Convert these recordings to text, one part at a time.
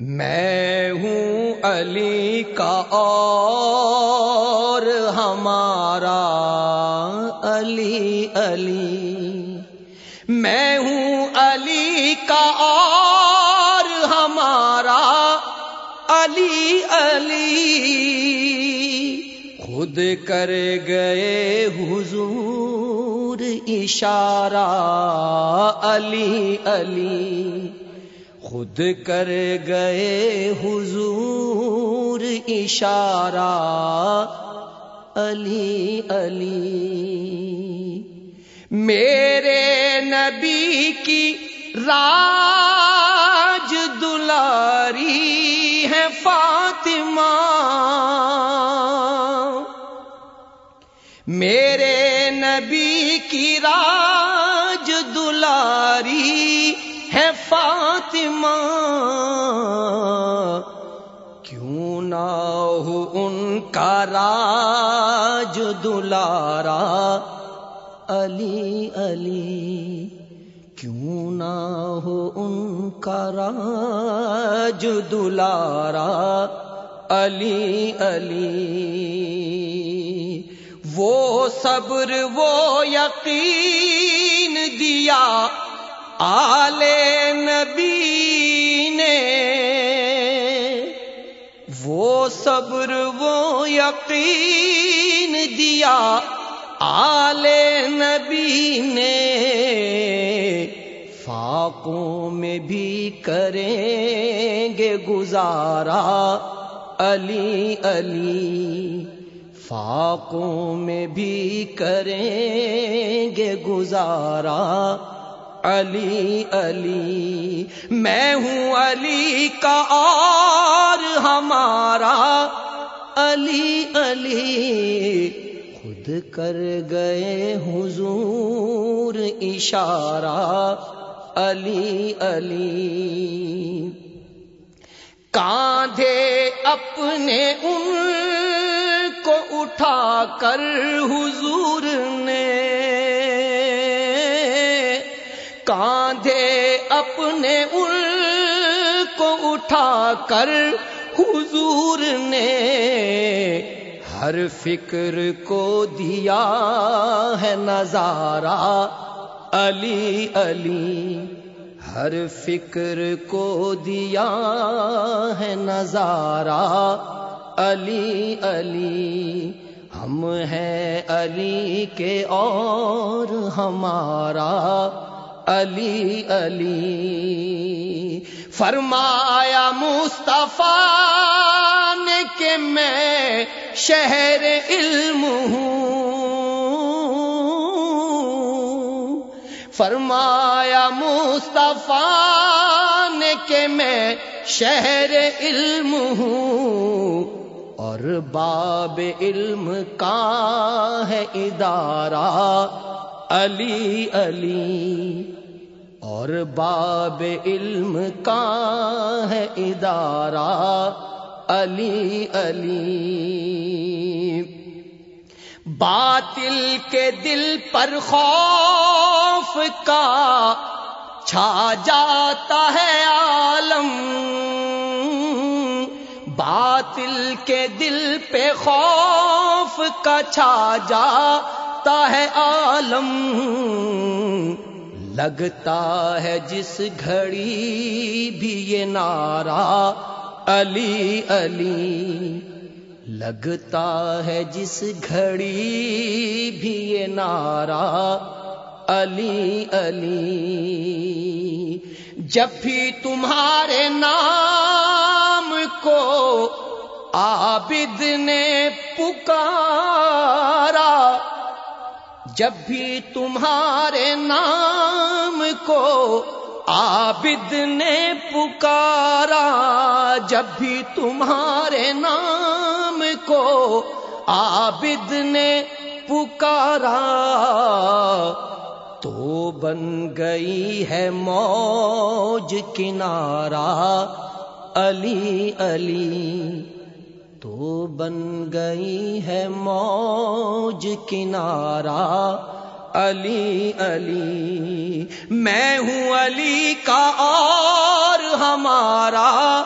میں ہوں علی کا اور ہمارا علی علی میں ہوں علی کا اور ہمارا علی علی خود کر گئے حضور اشارہ علی علی خود کر گئے حضور اشارہ علی علی۔ میرے نبی کی راج دلاری ہے فاطمہ۔ میرے نبی کی راج دلاری فاطمہ، کیوں نہ ہو ان کا راج دلارا؟ علی علی، کیوں نہ ہو ان کا راج دلارا؟ علی علی، وہ صبر، وہ یقین دیا۔ آل نبی نے وہ صبر، وہ یقین دیا۔ آل نبی نے فاقوں میں بھی کریں گے گزارا۔ علی علی، فاقوں میں بھی کریں گے گزارا۔ علی علی، میں ہوں علی کا اور ہمارا۔ علی علی، خود کر گئے حضور اشارہ۔ علی علی، کاندھے اپنے ان کو اٹھا کر حضور نے کاندھے اپنے ان کو اٹھا کر حضور نے ہر فکر کو دیا ہے نظارہ علی علی ہر فکر کو دیا ہے نظارہ علی علی ہم ہیں علی کے اور ہمارا علی علی۔ فرمایا، مصطفیٰ نے کہ میں شہر علم ہوں۔ فرمایا، مصطفیٰ نے کہ میں شہر علم ہوں۔ اور باب علم کا ہے؟ ادارہ علی علی۔ اور باب علم کا ہے ادارہ علی علی۔ باطل کے دل پر خوف کا چھا جاتا ہے عالم۔ باطل کے دل پہ خوف کا چھا جاتا ہے عالم۔ لگتا ہے جس گھڑی بھی یہ نعرہ علی علی لگتا ہے جس گھڑی بھی یہ نعرہ علی علی جب بھی تمہارے نام کو عابد نے پکارا جب بھی تمہارے نام کو عابد نے پکارا، جب بھی تمہارے نام کو عابد نے پکارا، تو بن گئی ہے موج کنارا علی علی۔ تو بن گئی ہے موج کنارا علی علی، میں ہوں علی کا اور ہمارا۔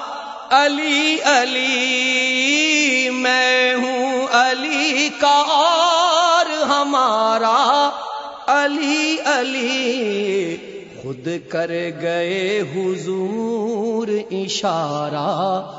علی علی، میں ہوں علی کا اور ہمارا۔ علی علی، خود کر گئے حضور اشارہ۔